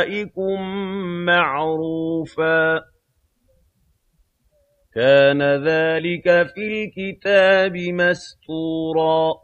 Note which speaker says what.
Speaker 1: أَوْلِيَائِكُم مَّعْرُوفًا ۚ كَانَ ذَٰلِكَ فِي الْكِتَابِ مَسْطُورًا